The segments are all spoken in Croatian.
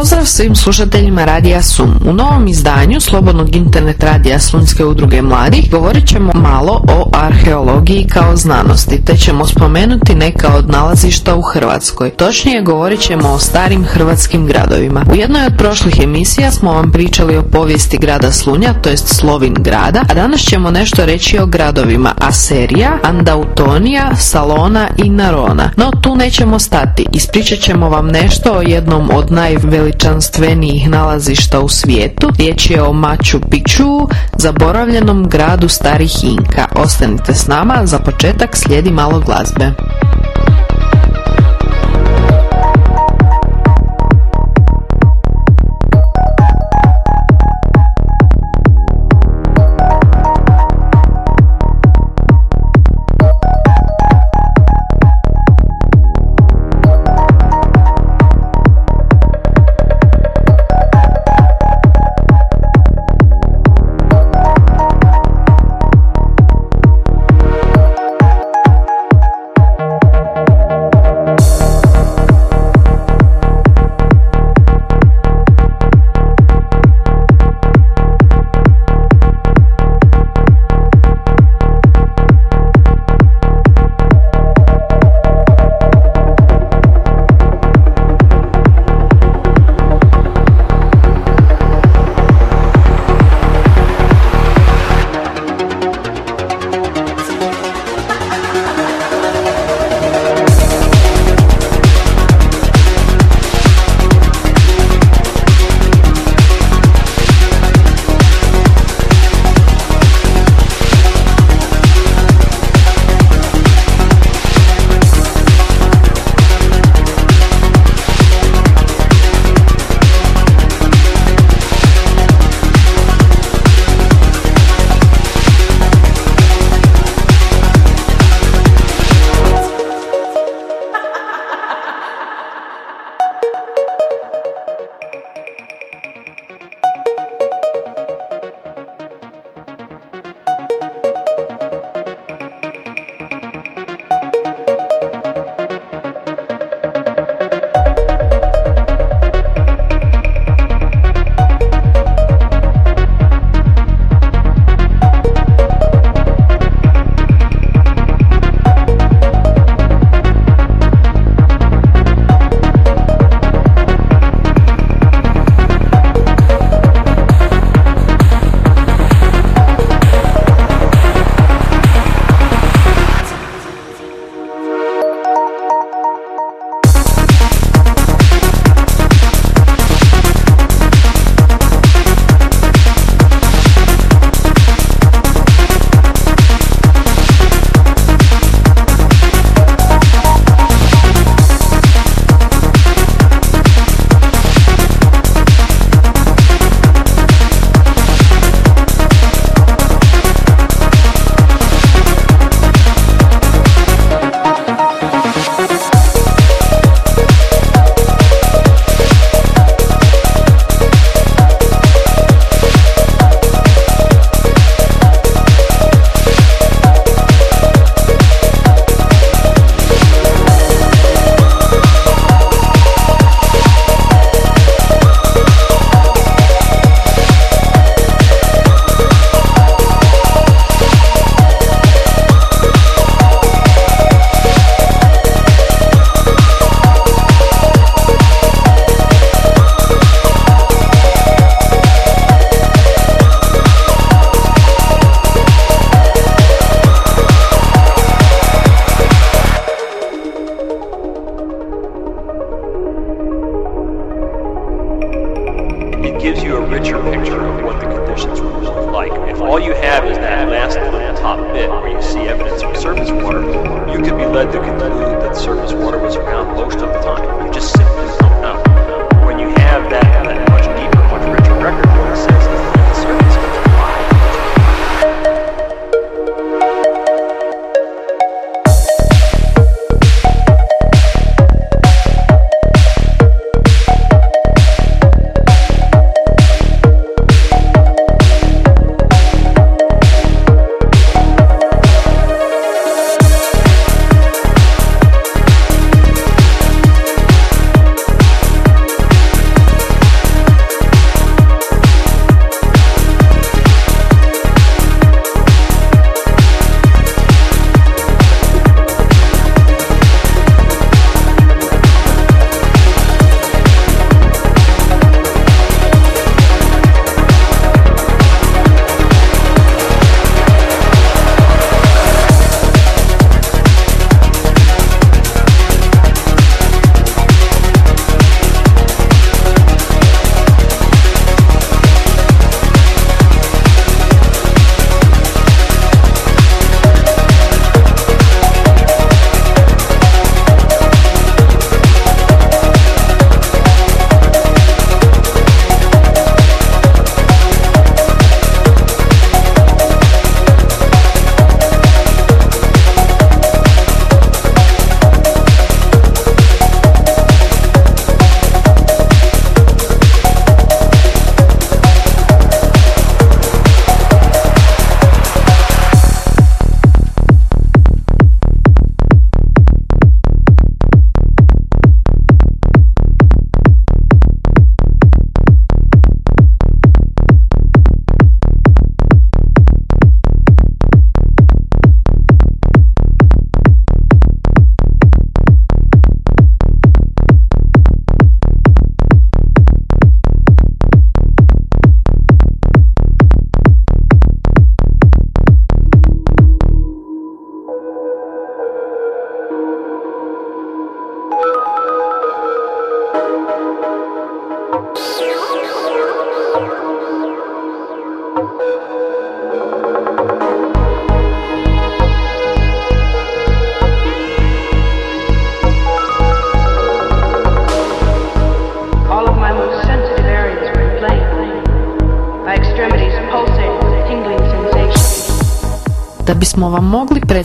Pozdrav svim slušateljima Radija Sum. U novom izdanju Slobodnog internet radija Slunjske udruge mladih govorit ćemo malo o arheologiji kao znanosti, te ćemo spomenuti neka od nalazišta u Hrvatskoj. Točnije govorit ćemo o starim hrvatskim gradovima. U jednoj od prošlih emisija smo vam pričali o povijesti grada Slunja, to jest Slovin grada, a danas ćemo nešto reći o gradovima Aserija, Andautonija, Salona i Narona. No tu nećemo stati, ispričat ćemo vam nešto o jednom od najveličanstvenijih nalazišta u svijetu. Riječ je o Machu Picchu, zaboravljenom gradu starih Inka. Ostanite s nama, za početak slijedi malo glazbe.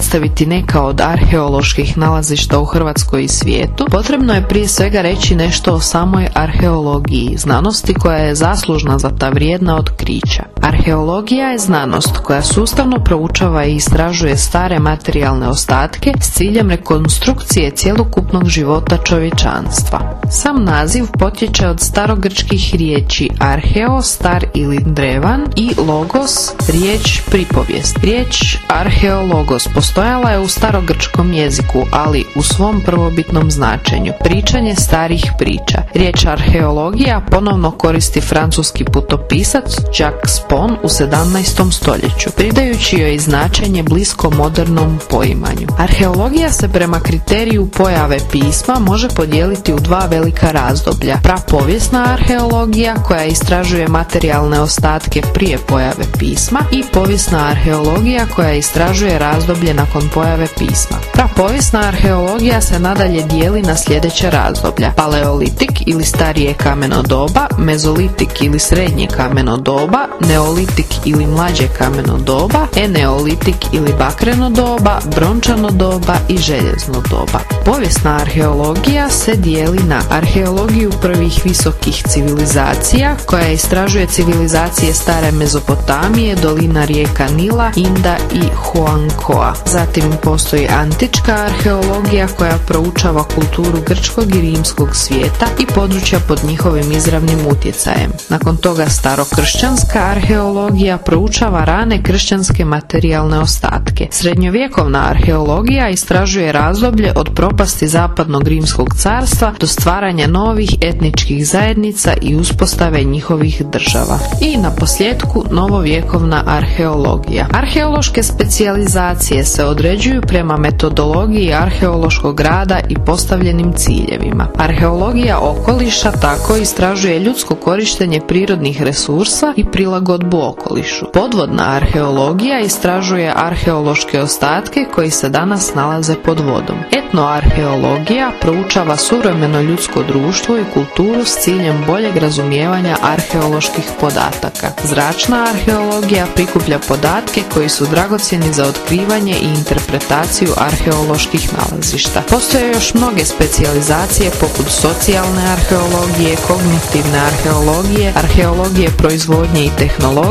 Predstaviti neka od arheoloških nalazišta u Hrvatskoj i svijetu, potrebno je prije svega reći nešto o samoj arheologiji, znanosti koja je zaslužna za ta vrijedna otkrića. Arheologija je znanost koja sustavno proučava i istražuje stare materijalne ostatke s ciljem rekonstrukcije cjelokupnog života čovječanstva. Sam naziv potječe od starogrčkih riječi arheo, star ili drevan i logos, riječ pripovijest. Riječ arheologos postojala je u starogrčkom jeziku, ali u svom prvobitnom značenju. Pričanje starih priča. Riječ arheologija ponovno koristi francuski putopisac Jacques u 17. stoljeću, pridajući joj značenje blisko modernom poimanju. Arheologija se prema kriteriju pojave pisma može podijeliti u dva velika razdoblja. Prapovijesna arheologija koja istražuje materijalne ostatke prije pojave pisma i povijesna arheologija koja istražuje razdoblje nakon pojave pisma. Prapovijesna arheologija se nadalje dijeli na sljedeće razdoblja. Paleolitik ili starije kameno doba, mezolitik ili srednje kameno doba, neolitik ili mlađe kameno doba, eneolitik ili bakreno doba, brončano doba i željezno doba. Povijesna arheologija se dijeli na arheologiju prvih visokih civilizacija koja istražuje civilizacije stare Mezopotamije, dolina rijeka Nila, Inda i Huankoa. Zatim postoji antička arheologija koja proučava kulturu grčkog i rimskog svijeta i područja pod njihovim izravnim utjecajem. Nakon toga starokršćanska arheologija proučava rane kršćanske materijalne ostatke. Srednjovjekovna arheologija istražuje razdoblje od propasti zapadnog rimskog carstva do stvaranja novih etničkih zajednica i uspostave njihovih država. I na posljedku novovjekovna arheologija. Arheološke specijalizacije se određuju prema metodologiji arheološkog rada i postavljenim ciljevima. Arheologija okoliša tako istražuje ljudsko korištenje prirodnih resursa i prilagodbu okolišu. Podvodna arheologija istražuje arheološke ostatke koji se danas nalaze pod vodom. Etnoarheologija proučava suvremeno ljudsko društvo i kulturu s ciljem boljeg razumijevanja arheoloških podataka. Zračna arheologija prikuplja podatke koji su dragocjeni za otkrivanje i interpretaciju arheoloških nalazišta. Postoje još mnoge specijalizacije poput socijalne arheologije, kognitivne arheologije, arheologije proizvodnje i tehnologije,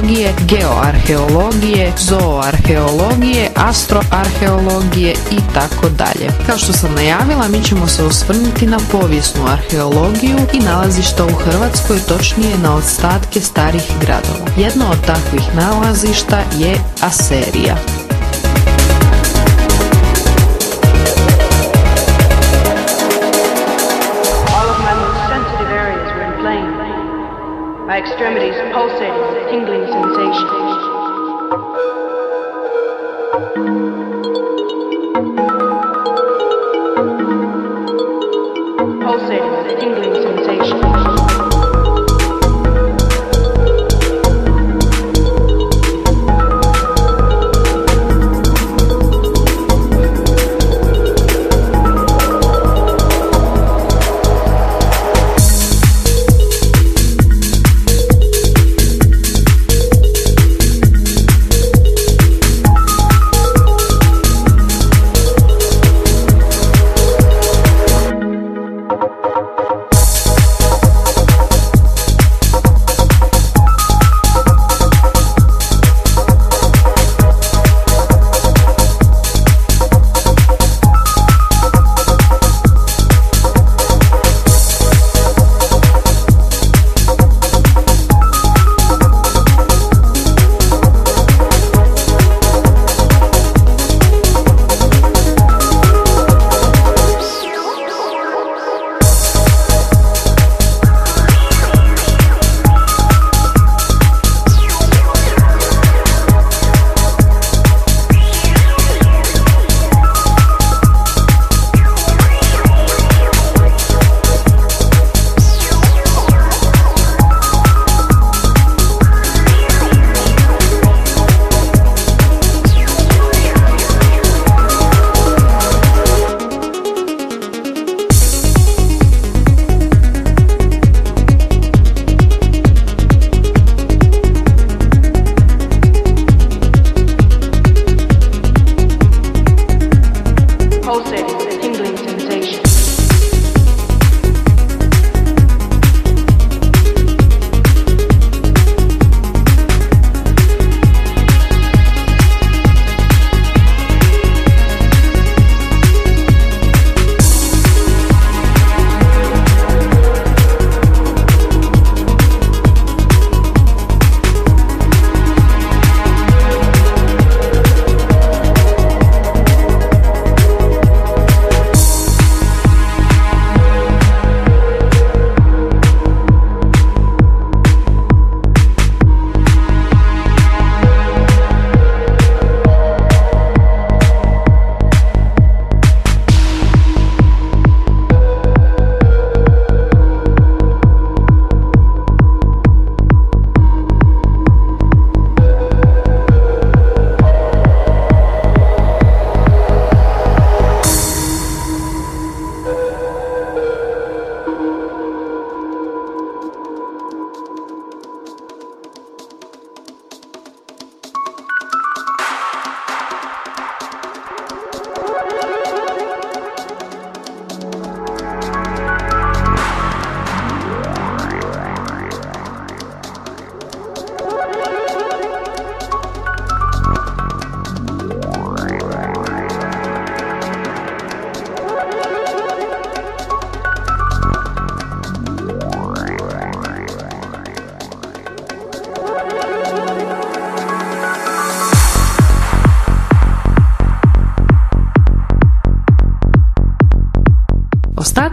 geoarheologije, zooarheologije, astroarheologije i tako dalje. Kao što sam najavila, mi ćemo se osvrnuti na povijesnu arheologiju i nalazišta u Hrvatskoj, točnije na ostatke starih gradova. Jedno od takvih nalazišta je Aserija. extremities pulsating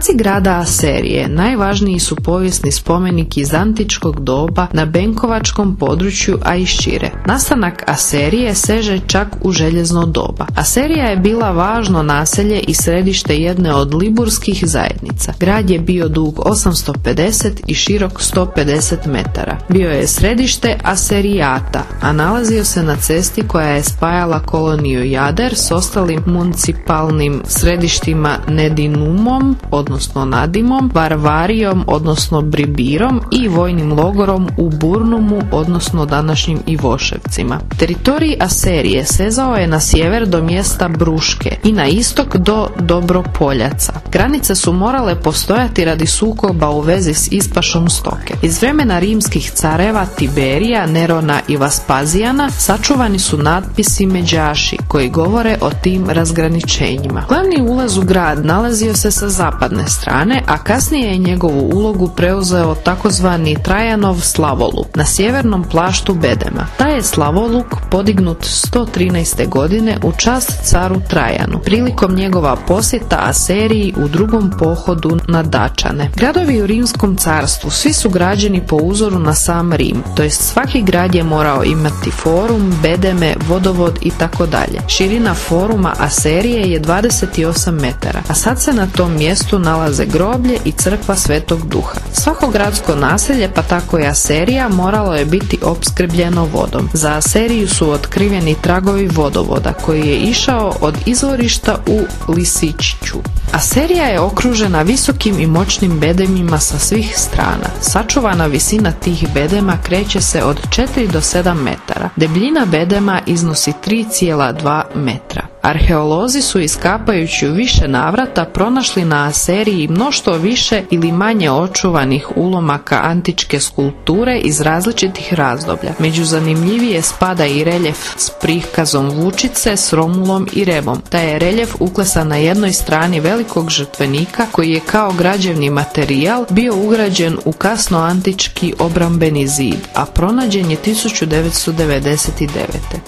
Ostaci grada Aserije najvažniji su povijesni spomenik iz antičkog doba na Benkovačkom području, a i šire. Nastanak Aserije seže čak u željezno doba. Aserija je bila važno naselje i središte jedne od liburskih zajednica. Grad je bio dug 850 i širok 150 metara. Bio je središte Aserijata, a nalazio se na cesti koja je spajala koloniju Jader s ostalim municipalnim središtima Nedinumom, odnosno Nadimom, Varvarijom, odnosno Bribirom i vojnim logorom u Burnumu, odnosno današnjim Ivoševcima. Teritorij Aserije sezao je na sjever do mjesta Bruške i na istok do Dobropoljaca. Granice su morale postojati radi sukoba u vezi s ispašom stoke. Iz vremena rimskih careva Tiberija, Nerona i Vaspazijana sačuvani su natpisi međaši koji govore o tim razgraničenjima. Glavni ulaz u grad nalazio se sa zapadne strane, a kasnije je njegovu ulogu preuzeo takozvani Trajanov Slavoluk na sjevernom plaštu Bedema. Taj je Slavoluk podignut 113. godine u čast caru Trajanu prilikom njegova posjeta Aseriji u drugom pohodu na Dačane. Gradovi u Rimskom carstvu svi su građeni po uzoru na sam Rim, to jest svaki grad je morao imati forum, bedeme, vodovod i tako dalje. Širina foruma Aserije je 28 metara, a sad se na tom mjestu nalaze groblje i crkva Svetog Duha. Svako gradsko naselje, pa tako i Aserija, moralo je biti opskrbljeno vodom. Za Aseriju su otkriveni tragovi vodovoda koji je išao od izvorišta u Lisičiću. Aserija je okružena visokim i moćnim bedemima sa svih strana. Sačuvana visina tih bedema kreće se od 4 do 7 metara. Debljina bedema iznosi 3,2 metra. Arheolozi su iskapajući u više navrata pronašli na Aseriji mnoštvo više ili manje očuvanih ulomaka antičke skulpture iz različitih razdoblja. Među zanimljivije spada i reljef s prikazom vučice s Romulom i Rebom. Taj je reljef uklesan na jednoj strani velikog žrtvenika koji je kao građevni materijal bio ugrađen u kasno antički obrambeni zid, a pronađen je 1999.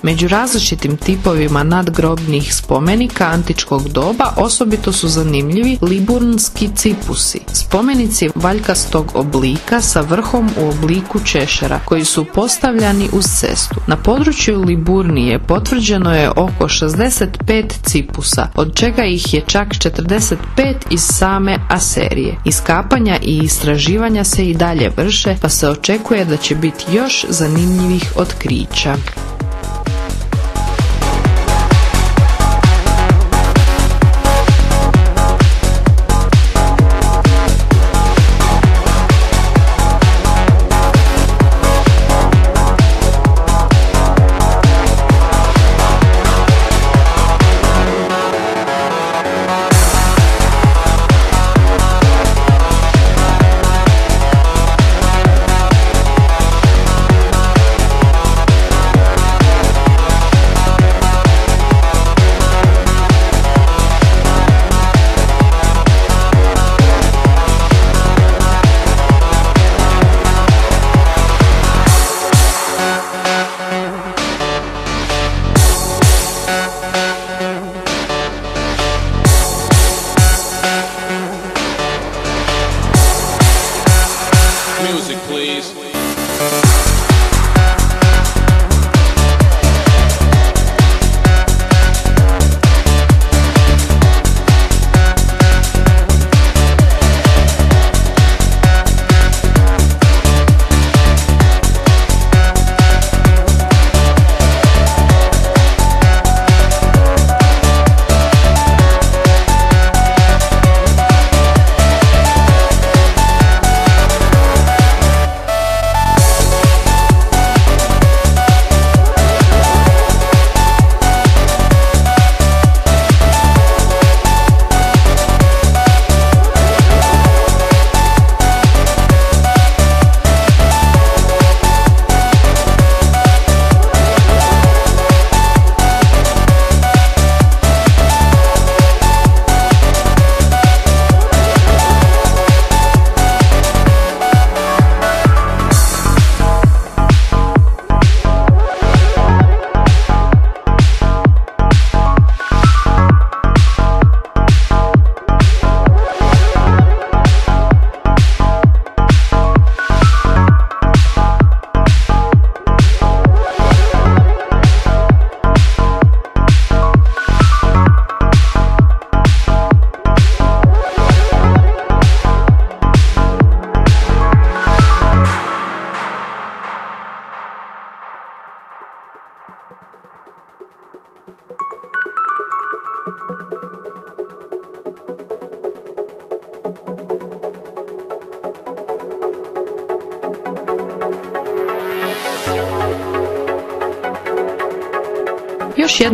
Među različitim tipovima nadgrobnih spomenika antičkog doba osobito su zanimljivi liburnski cipusi, spomenici valjkastog oblika sa vrhom u obliku češera koji su postavljani uz cestu. Na području Liburnije potvrđeno je oko 65 cipusa, od čega ih je čak 45 iz same Aserije. Iskapanja i istraživanja se i dalje vrše, pa se očekuje da će biti još zanimljivih otkrića.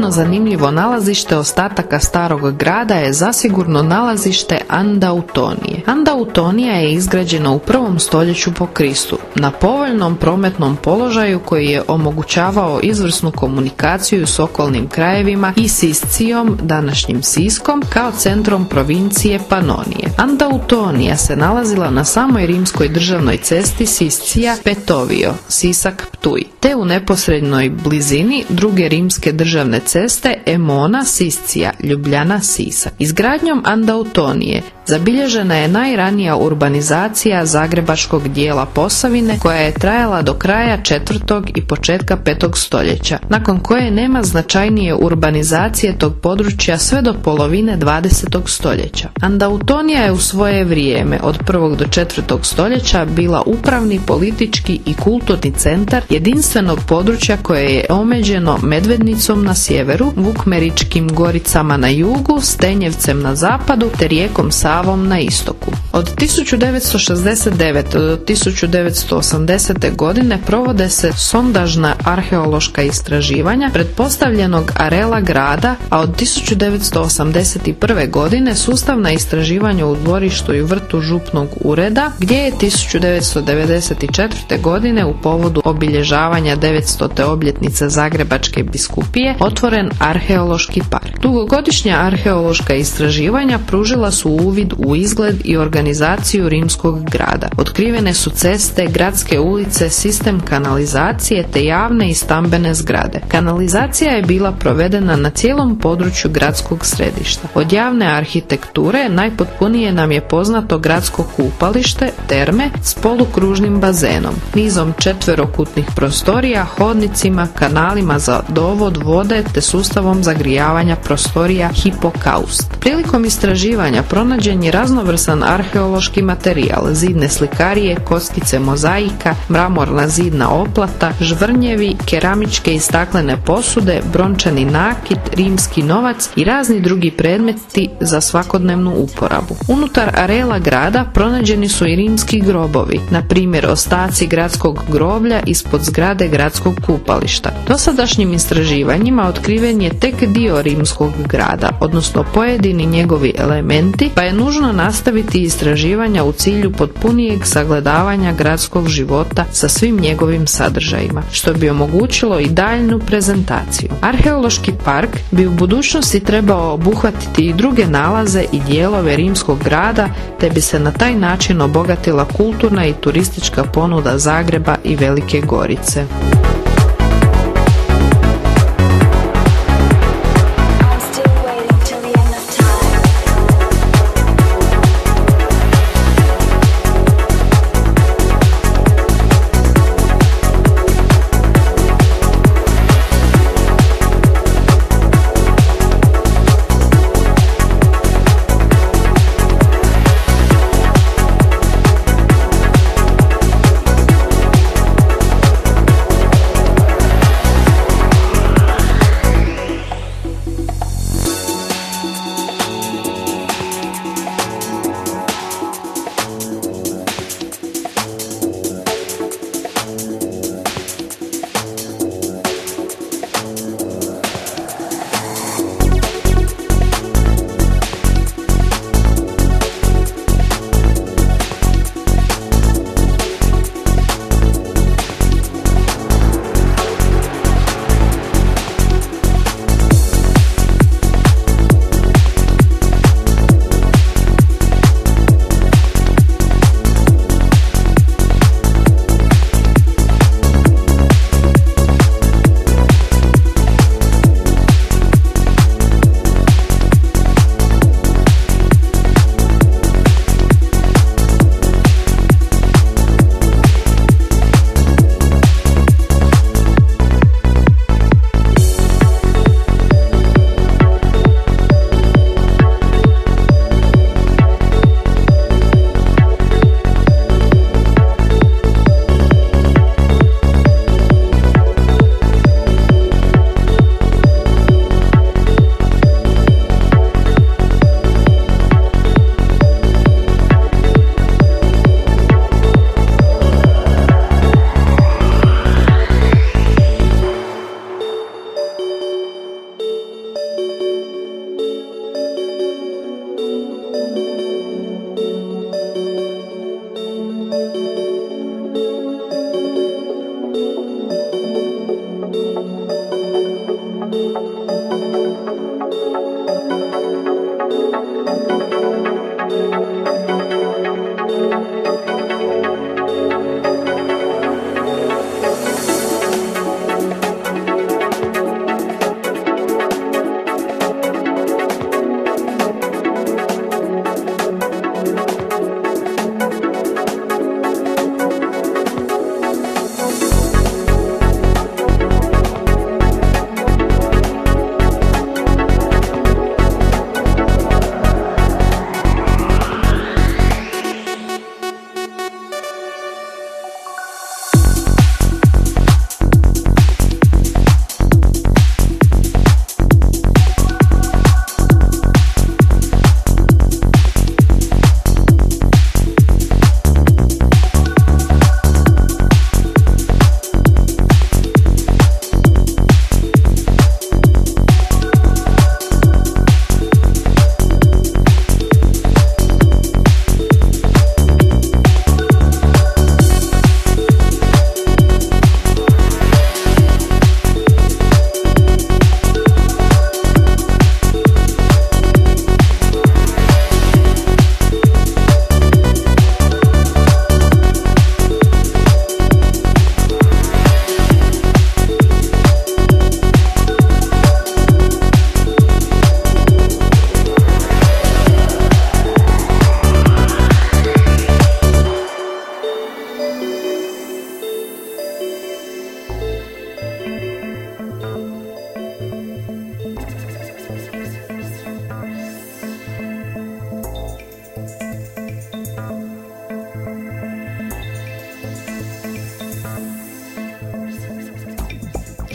Jedno zanimljivo nalazište ostataka starog grada je zasigurno nalazište Andautonije. Andautonija je izgrađena u prvom stoljeću po Kristu, na povoljnom prometnom položaju koji je omogućavao izvrsnu komunikaciju s okolnim krajevima i Siscijom, današnjim Siskom, kao centrom provincije Panonije. Andautonija se nalazila na samoj rimskoj državnoj cesti Siscija Petovio, Sisak Ptuj, te u neposrednoj blizini druge rimske državne ceste Emona Siscija, Ljubljana Sisak. Izgradnjom Andautonije zabilježena je najranija urbanizacija zagrebačkog dijela Posavine koja je trajala do kraja četvrtog i početka petog stoljeća, nakon koje nema značajnije urbanizacije tog područja sve do polovine 20. stoljeća. Andautonija je u svoje vrijeme od prvog do četvrtog stoljeća bila upravni, politički i kulturni centar jedinstvenog područja koje je omeđeno Medvednicom na sjeveru, Vukmeričkim goricama na jugu, Stenjevcem na zapadu te rijekom Savom na istoku. Od 1969. do 1980. godine provode se sondažna arheološka istraživanja pretpostavljenog arela grada, a od 1981. godine sustavna istraživanja u dvorištu i vrtu župnog ureda, gdje je 1994. godine u povodu obilježavanja 900. obljetnice Zagrebačke biskupije otvoren arheološki park. Dugogodišnja arheološka istraživanja pružila su uvid u izgled i organizaciju rimskog grada. Otkrivene su ceste, gradske ulice, sistem kanalizacije te javne i stambene zgrade. Kanalizacija je bila provedena na cijelom području gradskog središta. Od javne arhitekture najpotpunije nam je poznato gradsko kupalište, terme s polukružnim bazenom, nizom četverokutnih prostorija, hodnicima, kanalima za dovod vode te sustavom zagrijavanja prostorija hipokaust. Prilikom istraživanja pronađen je raznovrsan arheološki materijal, zidne slikarije, koskice mozaika, mramorna zidna oplata, žvrnjevi, keramičke i staklene posude, brončani nakit, rimski novac i razni drugi predmeti za svakodnevnu uporabu. Unutar arela grada pronađeni su i rimski grobovi, na primjer ostaci gradskog groblja ispod zgrade gradskog kupališta. Dosadašnjim istraživanjima otkriven je tek dio rimskog grada, odnosno pojedini njegovi elementi, pa je nužno nastaviti istraživanja u cilju potpunijeg sagledavanja gradskog života sa svim njegovim sadržajima, što bi omogućilo i daljnu prezentaciju. Arheološki park bi u budućnosti trebao obuhvatiti i druge nalaze i dijelove rimskog grada, te bi se na taj način obogatila kulturna i turistička ponuda Zagreba i Velike Gorice.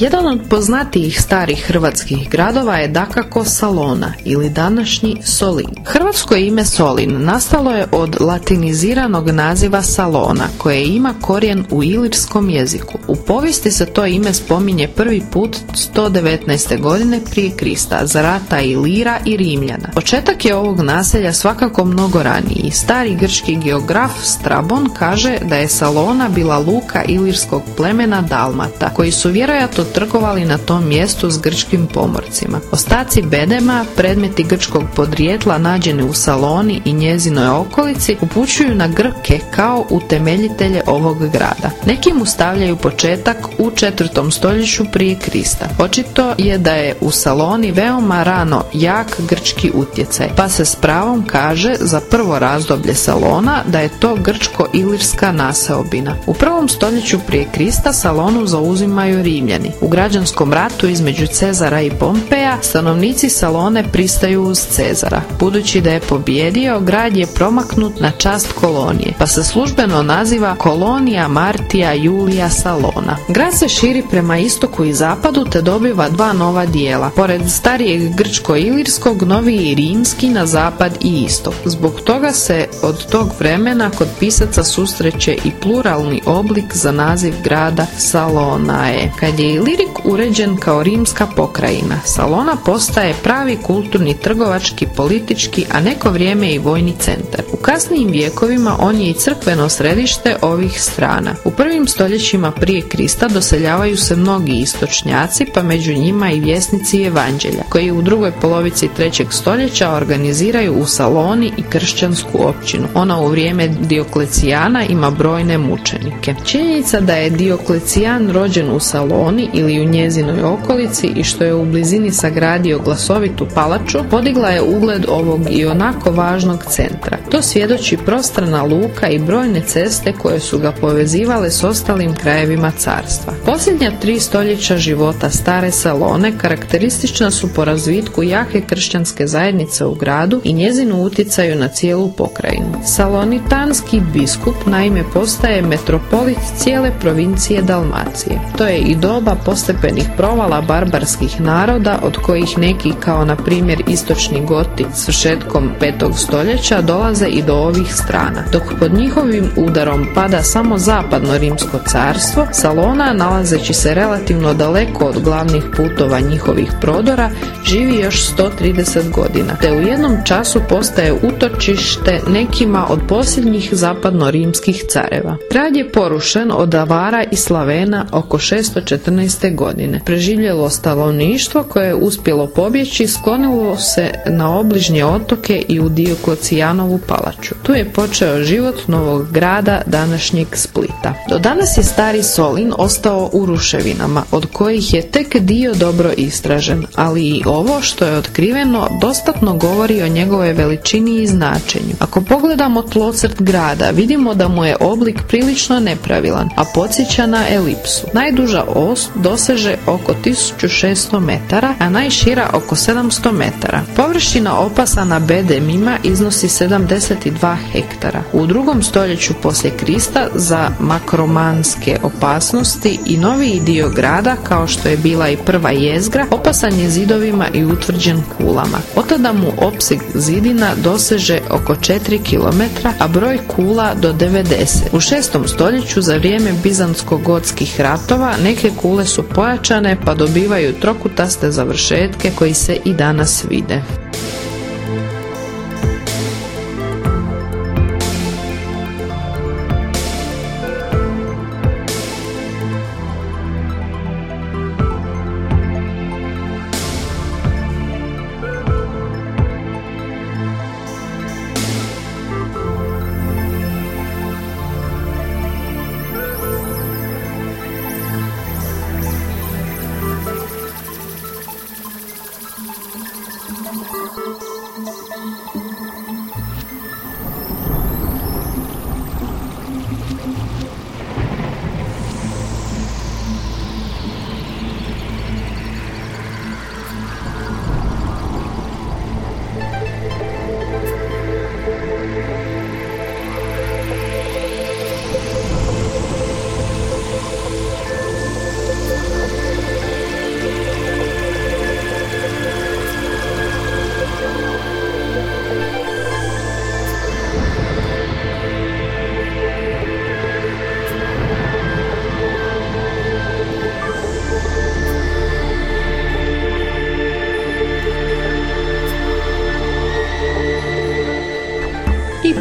Jedan od poznatijih starih hrvatskih gradova je dakako Salona ili današnji Solin. Hrvatsko ime Solin nastalo je od latiniziranog naziva Salona koje ima korijen u ilirskom jeziku. U povijesti se to ime spominje prvi put 119. godine prije Krista za rata Ilira i Rimljana. Početak je ovog naselja svakako mnogo raniji. Stari grčki geograf Strabon kaže da je Salona bila luka ilirskog plemena Dalmata koji su vjerojatno trgovali na tom mjestu s grčkim pomorcima. Ostaci bedema, predmeti grčkog podrijetla nađeni u Saloni i njezinoj okolici upućuju na Grke kao utemeljitelje ovog grada. Neki mu stavljaju početak u četvrtom stoljeću prije Krista. Očito je da je u Saloni veoma rano jak grčki utjecaj, pa se s pravom kaže za prvo razdoblje Salona da je to grčko-ilirska naseobina. U prvom stoljeću prije Krista Salonu zauzimaju Rimljani. U građanskom ratu između Cezara i Pompeja stanovnici Salone pristaju uz Cezara. Budući da je pobjedio, grad je promaknut na čast kolonije, pa se službeno naziva Kolonija Martija Julija Salona. Grad se širi prema istoku i zapadu te dobiva dva nova dijela. Pored starijeg grčko-ilirskog, novi i rimski na zapad i istok. Zbog toga se od tog vremena kod pisaca susreće i pluralni oblik za naziv grada Salonae. Kad je Ilirik uređen kao rimska pokrajina, Salona postaje pravi kulturni, trgovački, politički, a neko vrijeme i vojni centar. U kasnijim vijekovima on je i crkveno središte ovih strana. U prvim stoljećima prije Krista doseljavaju se mnogi istočnjaci, pa među njima i vjesnici evanđelja, koji u drugoj polovici trećeg stoljeća organiziraju u Saloni i kršćansku općinu. Ona u vrijeme Dioklecijana ima brojne mučenike. Činjenica da je Dioklecijan rođen u Saloni ili u njezinoj okolici i što je u blizini sagradio glasovitu palaču, podigla je ugled ovog i onako važnog centra. To svjedoči prostrana luka i brojne ceste koje su ga povezivale s ostalim krajevima carstva. Posljednja tri stoljeća života stare Salone karakteristična su po razvitku jake kršćanske zajednice u gradu i njezinu utjecaju na cijelu pokrajinu. Salonitanski biskup naime postaje metropolit cijele provincije Dalmacije. To je i doba postepenih provala barbarskih naroda od kojih neki kao na primjer istočni goti svršetkom 5. stoljeća dolaze i do ovih strana. Dok pod njihovim udarom pada samo zapadno rimsko carstvo, Salona nalazeći se relativno daleko od glavnih putova njihovih prodora živi još 130 godina, te u jednom času postaje utočište nekima od posljednjih zapadno-rimskih careva. Grad je porušen od Avara i Slavena oko 614. godine. Preživjelo stanovništvo koje je uspjelo pobjeći sklonilo se na obližnje otoke i u Dioklecianovu palaču. Tu je počeo život novog grada današnjeg Splita. Do danas je stari Solin ostao u ruševinama, od kojih je tek dio dobro istražen, ali i ovo što je otkriveno dostatno govori o njegove veličini i značenju. Ako pogledamo tlocrt grada, vidimo da mu je oblik prilično nepravilan, a podsjeća na elipsu. Najduža os doseže oko 1600 metara, a najšira oko 700 metara. Površina opasana bedemima iznosi 72 hektara. U drugom stoljeću poslije Krista za makromanske opasnosti i noviji dio grada, kao što je bila i prva jezgra, opasan je zidovima i utvrđen kulama. Od mu opseg zidina doseže oko 4 km, a broj kula do 90. U šestom stoljeću za vrijeme bizantsko-gotskih ratova neke kule su pojačane pa dobivaju trokutaste završetke koji se i danas vide.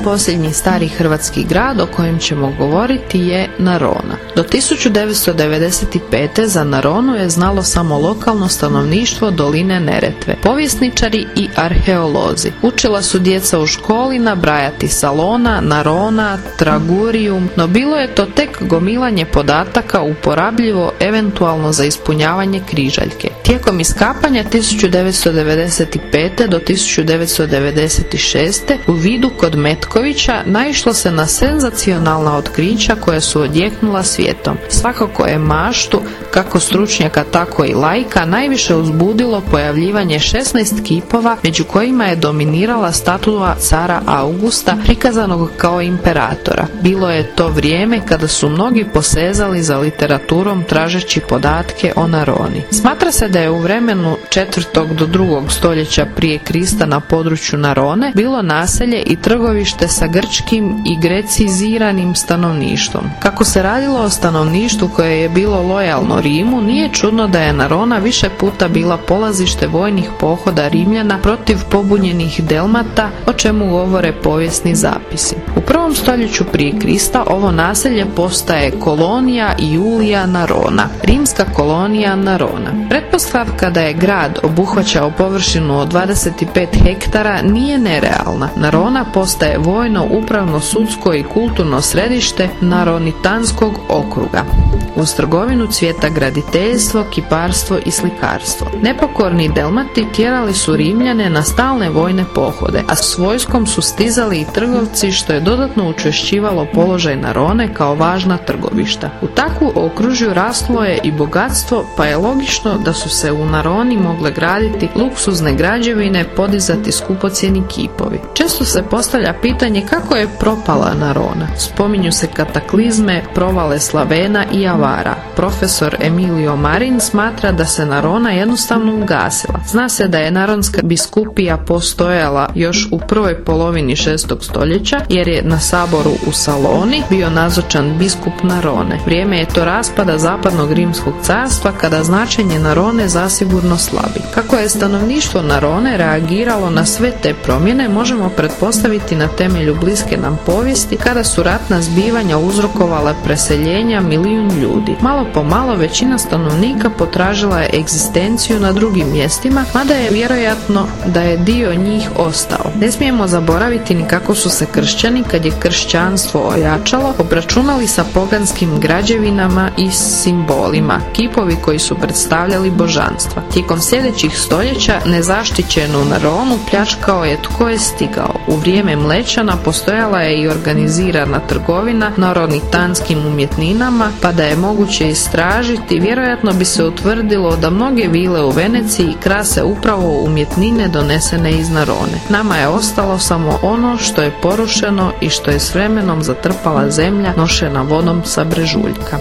Posljednji stari hrvatski grad o kojem ćemo govoriti je Narona. Do 1995. za Naronu je znalo samo lokalno stanovništvo doline Neretve, povjesničari i arheolozi. Učila su djeca u školi nabrajati Salona, Narona, Tragurijum, no bilo je to tek gomilanje podataka uporabljivo eventualno za ispunjavanje križaljke. Tijekom iskapanja 1995. do 1996. u vidu kod Metkovića naišlo se na senzacionalna otkrića koja su odjeknula svijetom. Svakako je maštu, kako stručnjaka tako i lajka, najviše uzbudilo pojavljivanje 16 kipova među kojima je dominirala statua cara Augusta prikazanog kao imperatora. Bilo je to vrijeme kada su mnogi posezali za literaturom tražeći podatke o Naroni. Smatra se da je u vremenu četvrtog do drugog stoljeća prije Krista na području Narone bilo naselje i trgovište sa grčkim i greciziranim stanovništvom. Kako se radilo o stanovništvu koje je bilo lojalno Rimu, nije čudno da je Narona više puta bila polazište vojnih pohoda Rimljana protiv pobunjenih Delmata, o čemu govore povijesni zapisi. U prvom stoljeću prije Krista ovo naselje postaje kolonija Julija Narona, rimska kolonija Narona. Pretpostavka da je grad obuhvaćao površinu od 25 hektara nije nerealna. Narona postaje vojno, upravno, sudsko i kulturno središte Naronitanskog okruga. Uz trgovinu cvjeta graditeljstvo, kiparstvo i slikarstvo. Nepokorni Delmati tjerali su Rimljane na stalne vojne pohode, a s vojskom su stizali i trgovci što je dodatno učešćivalo položaj Narone kao važna trgovišta. U takvu okružju raslo je i bogatstvo, pa je logično da su se u Naroni mogle graditi luksuzne građevine, podizati skupocjeni kipovi. Često se postavlja pitanje kako je propala Narona. Spominju se kataklizme, provale Slavena i Avara. Profesor Emilio Marin smatra da se Narona jednostavno ugasila. Zna se da je Naronska biskupija postojala još u prvoj polovini 6. stoljeća jer je na saboru u Saloni bio nazočan biskup Narone. Vrijeme je to raspada zapadnog rimskog carstva kada značenje Narone zasigurno slabi. Kako je stanovništvo Narone reagiralo na sve te promjene možemo pretpostaviti na temelju bliske nam povijesti kada su ratna zbivanja uzrokovala preseljenja milijun ljudi. Malo po malo većina stanovnika potražila je egzistenciju na drugim mjestima, mada je vjerojatno da je dio njih ostao. Ne smijemo zaboraviti ni kako su se kršćani, kad je kršćanstvo ojačalo, obračunali sa poganskim građevinama i simbolima, kipovi koji su predstavljali božanstva. Tijekom sljedećih stoljeća nezaštićenu Naronu pljačkao je tko je stigao. U vrijeme Mlečana postojala je i organizirana trgovina naronitanskim umjetninama, pa da je moguće istražiti, vjerojatno bi se utvrdilo da mnoge vile u Veneciji krase upravo umjetnine donesene iz Narone. Nama je ostalo samo ono što je porušeno i što je s vremenom zatrpala zemlja nošena vodom sa brežuljka.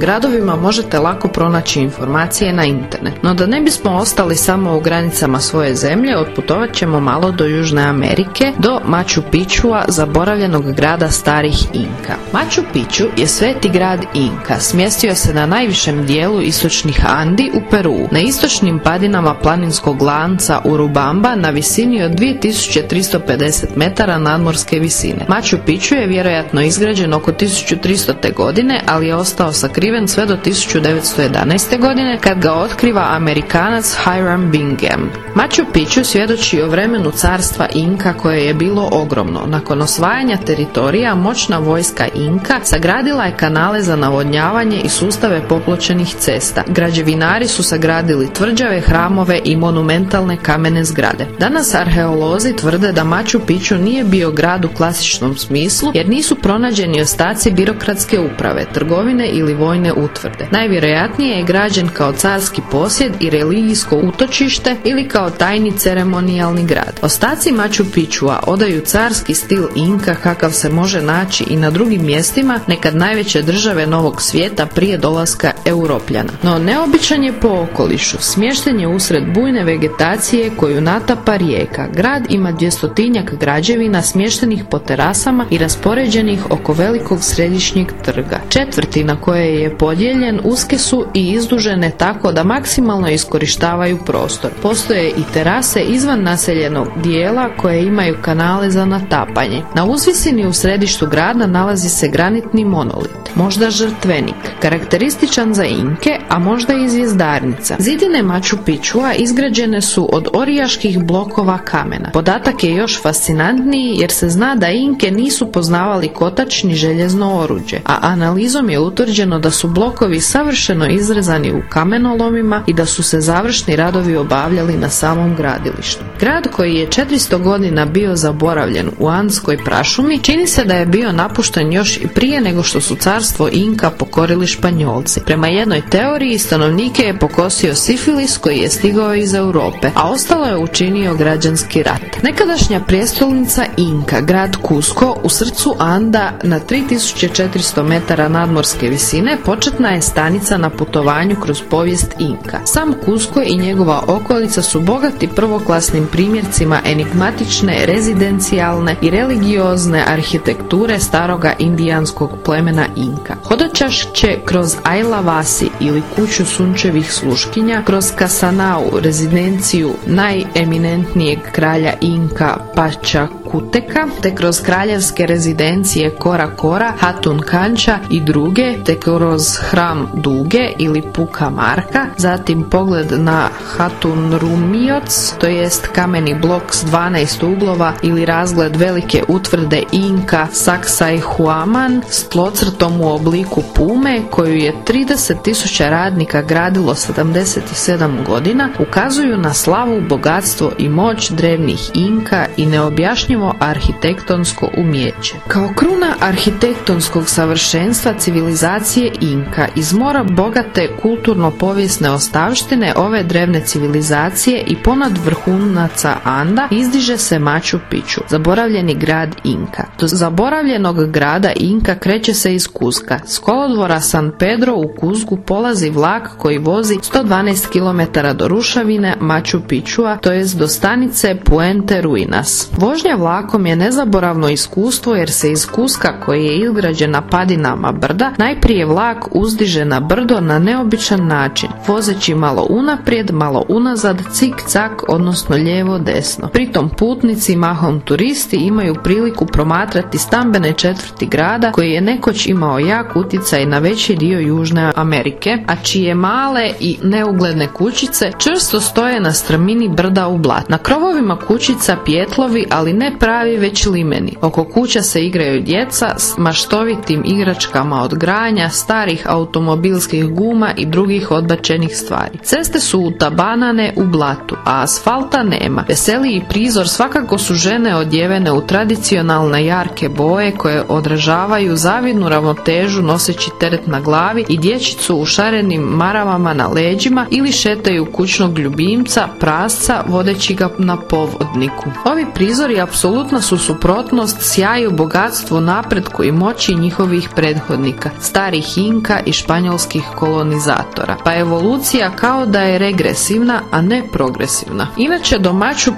Gradovima možete lako pronaći informacije na internet, no da ne bismo ostali samo u granicama svoje zemlje, otputovat ćemo malo do Južne Amerike, do Machu Picchua, zaboravljenog grada starih Inka. Machu Picchu je sveti grad Inka, smjestio se na najvišem dijelu istočnih Andi u Peru, na istočnim padinama planinskog lanca Urubamba na visini od 2350 metara nadmorske visine. Machu Picchu je vjerojatno izgrađen oko 1300. godine, ali je ostao sakriven sve do 1911. godine kad ga otkriva Amerikanac Hiram Bingham. Machu Picchu svjedoči o vremenu carstva Inka koje je bilo ogromno. Nakon osvajanja teritorija moćna vojska Inka sagradila je kanale za navodnjavanje i sustave popločenih cesta. Građevinari su sagradili tvrđave, hramove i monumentalne kamene zgrade. Danas arheolozi tvrde da Machu Picchu nije bio grad u klasičnom smislu jer nisu pronađeni ostaci birokratske uprave, trgovine ili vojne utvrde. Najvjerojatnije je građen kao carski posjed i religijsko utočište ili kao tajni ceremonijalni grad. Ostaci Machu Picchua odaju carski stil Inka kakav se može naći i na drugim mjestima nekad najveće države novog svijeta prije dolaska Europljana. No neobičan je po okolišu, smješten je usred bujne vegetacije koju natapa rijeka. Grad ima dvjestotinjak građevina smještenih po terasama i raspoređenih oko velikog središnjeg trga. Četvrti na koje je podijeljen uske su i izdužene tako da maksimalno iskorištavaju prostor. Postoje i terase izvan naseljenog dijela koje imaju kanale za natapanje. Na uzvisini u središtu grada nalazi se granitni monolit, možda žrtvenik, karakterističan za Inke, a možda i zvijezdarnica. Zidine Machu Picchua izgrađene su od orijaških blokova kamena. Podatak je još fascinantniji jer se zna da Inke nisu poznavali kotač ni željezno oruđe, a analizom je utvrđeno da blokovi savršeno izrezani u kamenolomima i da su se završni radovi obavljali na samom gradilištu. Grad koji je 400 godina bio zaboravljen u Andskoj prašumi, čini se da je bio napušten još i prije nego što su carstvo Inka pokorili Španjolci. Prema jednoj teoriji stanovnike je pokosio sifilis koji je stigao iz Europe, a ostalo je učinio građanski rat. Nekadašnja prijestolnica Inka, grad Cusco u srcu Anda na 3400 metara nadmorske visine početna je stanica na putovanju kroz povijest Inka. Sam Cusco i njegova okolica su bogati prvoklasnim primjercima enigmatične, rezidencijalne i religiozne arhitekture staroga indijanskog plemena Inka. Hodočaš će kroz Ayla Vasi ili kuću sunčevih sluškinja, kroz Kasanau, rezidenciju najeminentnijeg kralja Inka Pača Kuteka, te kroz kraljevske rezidencije Kora Kora, Hatun Kanča i druge, te kroz hram Duge ili Puka Marka, zatim pogled na Hatun Rumioc, to jest kameni blok s 12 uglova ili razgled velike utvrde Inka Saksaj Huaman s tlocrtom u obliku pume koju je 30.000 radnika gradilo 77 godina, ukazuju na slavu, bogatstvo i moć drevnih Inka i neobjašnjivo arhitektonsko umjeće. Kao kruna arhitektonskog savršenstva civilizacije Inka iz mora bogate kulturno-povijesne ostavštine ove drevne civilizacije i ponad vrhunaca Anda izdiže se Machu Picchu, zaboravljeni grad Inka. Do zaboravljenog grada Inka kreće se iz Kuska. S kolodvora San Pedro u Kuzgu polazi vlak koji vozi 112 km do rušavine Machu Picchua, to jest do stanice Puente Ruinas. Vožnja vlaka vlakom je nezaboravno iskustvo jer se iz kuska koji je izgrađen na padinama brda, najprije vlak uzdiže na brdo na neobičan način, vozeći malo unaprijed, malo unazad, cik-cak, odnosno lijevo desno. Pritom putnici, mahom turisti, imaju priliku promatrati stambene četvrti grada koji je nekoć imao jak utjecaj na veći dio Južne Amerike, a čije male i neugledne kućice čvrsto stoje na strmini brda u blat. Na krovovima kućica pjetlovi, ali ne pravi već limeni. Oko kuća se igraju djeca s maštovitim igračkama od granja, starih automobilskih guma i drugih odbačenih stvari. Ceste su utabanane u blatu, a asfalta nema. Veseliji prizor svakako su žene odjevene u tradicionalne jarke boje koje odražavaju zavidnu ravnotežu noseći teret na glavi i dječicu u šarenim maravama na leđima ili šetaju kućnog ljubimca, prasca, vodeći ga na povodniku. Ovi prizori apsolutno su suprotnost sjaju, bogatstvu, napretku i moći njihovih prethodnika, starih Inka i španjolskih kolonizatora. Pa evolucija kao da je regresivna, a ne progresivna. Inače do Machu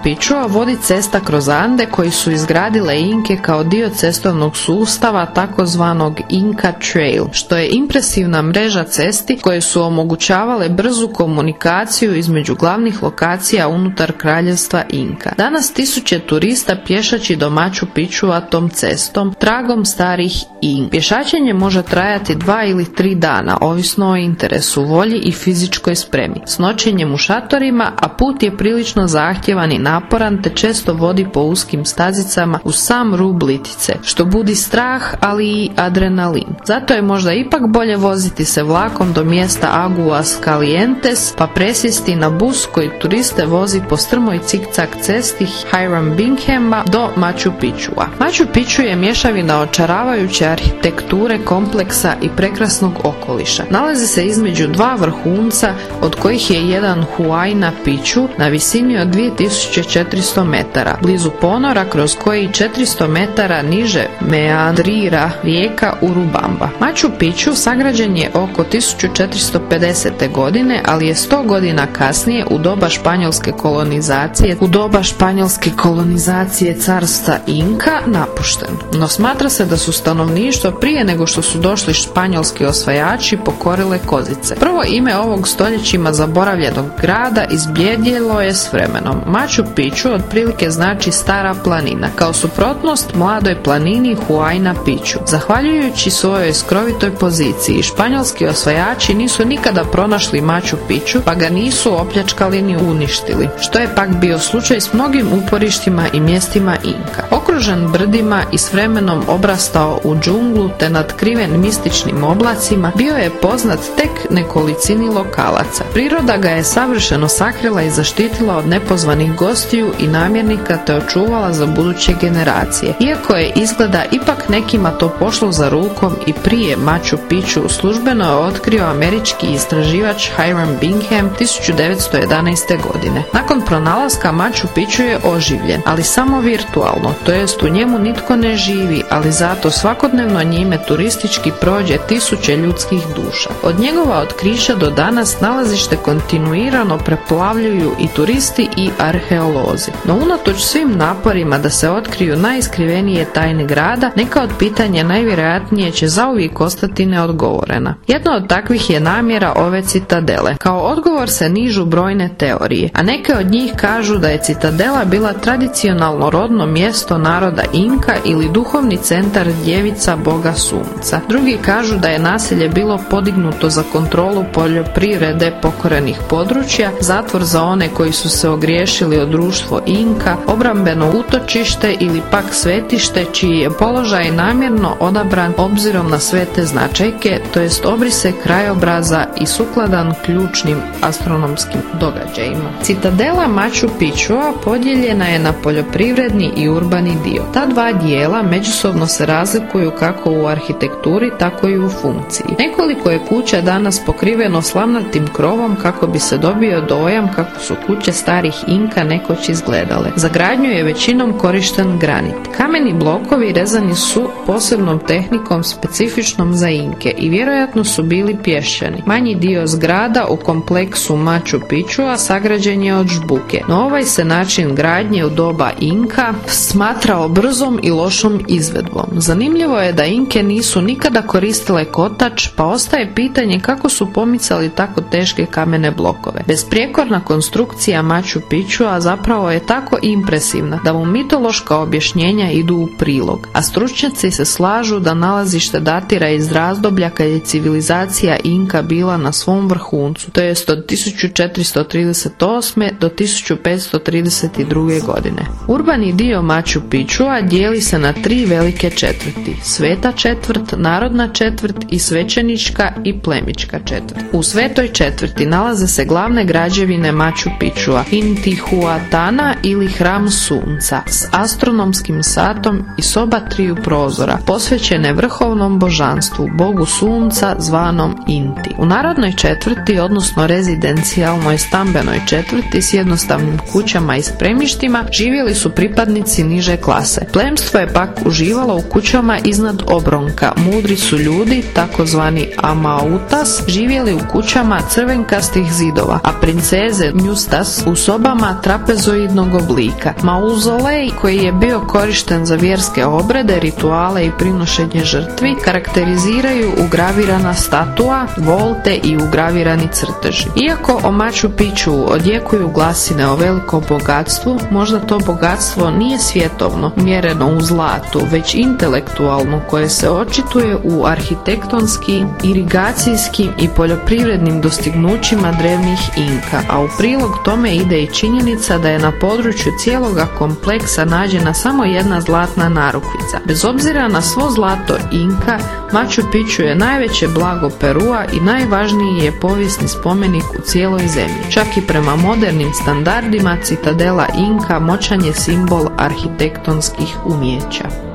vodi cesta kroz Ande koji su izgradile Inke kao dio cestovnog sustava takozvanog Inca Trail, što je impresivna mreža cesti koje su omogućavale brzu komunikaciju između glavnih lokacija unutar kraljevstva Inka. Danas tisuće turista pješači do Picchua tom cestom, tragom starih Inka. Pješačenje može trajati dva ili tri dana, ovisno o interesu, volji i fizičkoj spremi. S noćenjem u šatorima, a put je prilično zahtjevan i naporan te često vodi po uskim stazicama u sam rub litice, što budi strah, ali i adrenalin. Zato je možda ipak bolje voziti se vlakom do mjesta Aguas Calientes, pa presjesti na bus koji turiste vozi po strmoj cikcak cesti Hiram Binghama do Machu Picchua. Machu Picchu je mješavina očaravajuće arhitekture, kompleksa i prekrasnog okoliša. Nalazi se između dva vrhunca, od kojih je jedan Huayna Picchu na visini od 2400 metara, blizu ponora kroz koji 400 metara niže meandrira rijeka Urubamba. Machu Picchu sagrađen je oko 1450. godine, ali je 100 godina kasnije u doba španjolske kolonizacije, u doba španjolske kolonizacije carstva Inka napušten. No smatra se da su stanovništvo prije nego što su došli španjolski osvajači pokorile kozice. Prvo ime ovog stoljećima zaboravljenog grada izbljedjelo je s vremenom. Machu Picchu otprilike znači stara planina, kao suprotnost mladoj planini Huayna Picchu. Zahvaljujući svojoj skrovitoj poziciji, španjolski osvajači nisu nikada pronašli Machu Picchu, pa ga nisu opljačkali ni uništili, što je pak bio slučaj s mnogim uporištima i mjestima Inka. Okružen brdima i s vremenom obrastao u džunglu te natkriven mističnim oblacima, bio je poznat tek nekolicini lokalaca. Priroda ga je savršeno sakrila i zaštitila od nepozvanih gostiju i namjernika te očuvala za buduće generacije. Iako je izgleda ipak nekima to pošlo za rukom i prije Machu Picchu službeno je otkrio američki istraživač Hiram Bingham 1911. godine. Nakon pronalaska Machu Picchu je oživljen, ali samo virtualno, to jest u njemu nitko ne živi, ali zato svakodnevno njime turistički prođe tisuće ljudskih duša. Od njegova otkrića do danas nalazište kontinuirano preplavljuju i turisti i arheolozi. No unatoč svim naporima da se otkriju najiskrivenije tajne grada, neka od pitanja najvjerojatnije će zauvijek ostati neodgovorena. Jedna od takvih je namjera ove citadele. Kao odgovor se nižu brojne teorije, a neke od njih kažu da je citadela bila tradicionalno rodno mjesto naroda Inka ili duhovni centar djevica boga sunca. Drugi kažu da je naselje bilo podignuto za kontrolu poljoprivrede pokorenih područja, zatvor za one koji su se ogriješili od društvo Inka, obrambeno utočište ili pak svetište čiji je položaj namjerno odabran obzirom na sve te značajke, to jest obrise krajobraza i sukladan ključnim astronomskim događajima. Citadela Machu Picchua podijeljena je na poljoprivredni i urbani dio. Ta dva dijela međusobno se razlikuju kako u arhitekturi, tako i u funkciji. Nekoliko je kuća danas pokriveno slavnatim krovom drvom kako bi se dobio dojam kako su kuće starih Inka nekoć izgledale. Za gradnju je većinom korišten granit. Kameni blokovi rezani su posebnom tehnikom specifičnom za Inke i vjerojatno su bili pješćani. Manji dio zgrada u kompleksu Machu Picchua sagrađen je od žbuke, no ovaj se način gradnje u doba Inka smatrao brzom i lošom izvedbom. Zanimljivo je da Inke nisu nikada koristile kotač, pa ostaje pitanje kako su pomicali tako teške kamene blokove. Besprijekorna konstrukcija Machu Picchua zapravo je tako impresivna da mu mitološka objašnjenja idu u prilog, a stručnjaci se slažu da nalazište datira iz razdoblja kad je civilizacija Inka bila na svom vrhuncu, to jest od 1438. do 1532. godine. Urbani dio Machu Picchua dijeli se na tri velike četvrti, sveta četvrt, narodna četvrt i svećenička i plemička četvrt. U svetoj četvrti nalaze se glavne građevine Machu Picchua, Intihuatana ili hram sunca s astronomskim satom i soba triju prozora, posvećene vrhovnom božanstvu, bogu sunca zvanom Inti. U narodnoj četvrti, odnosno rezidencijalnoj stambenoj četvrti s jednostavnim kućama i spremištima, živjeli su pripadnici niže klase. Plemstvo je pak uživalo u kućama iznad obronka. Mudri su ljudi, takozvani amautas, živjeli u kućama crvenkastih zidova, a princeze njustas u sobama trapezoidnog oblika. Mauzolej koji je bio korišten za vjerske obrede, rituale i prinošenje žrtvi karakteriziraju ugravirana statua, volte i ugravirani crteži. Iako o Machu Picchu odjekuju glasine o velikom bogatstvu, možda to bogatstvo nije svjetovno, mjereno u zlatu, već intelektualno koje se očituje u arhitektonskim, irigacijskim i poljoprivrednim dostignućima drevnih Inka, a u prilog tome ide i činjenica da je na području cijeloga kompleksa nađena samo jedna zlatna narukvica. Bez obzira na svo zlato Inka, Machu Picchu je najveće blago Perua i najvažniji je povijesni spomenik u cijeloj zemlji. Čak i prema modernim standardima citadela Inka moćan je simbol arhitektonskih umjeća.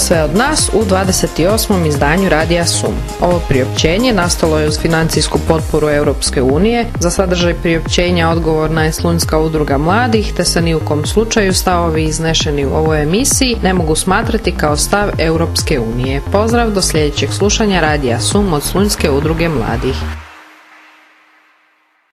Sve od nas u 28. izdanju Radija Sum. Ovo priopćenje nastalo je uz financijsku potporu Europske unije. Za sadržaj priopćenja odgovorna je Slunjska udruga mladih, te se ni u kom slučaju stavovi iznešeni u ovoj emisiji ne mogu smatrati kao stav Europske unije. Pozdrav do sljedećeg slušanja Radija Sum od Slunjske udruge mladih.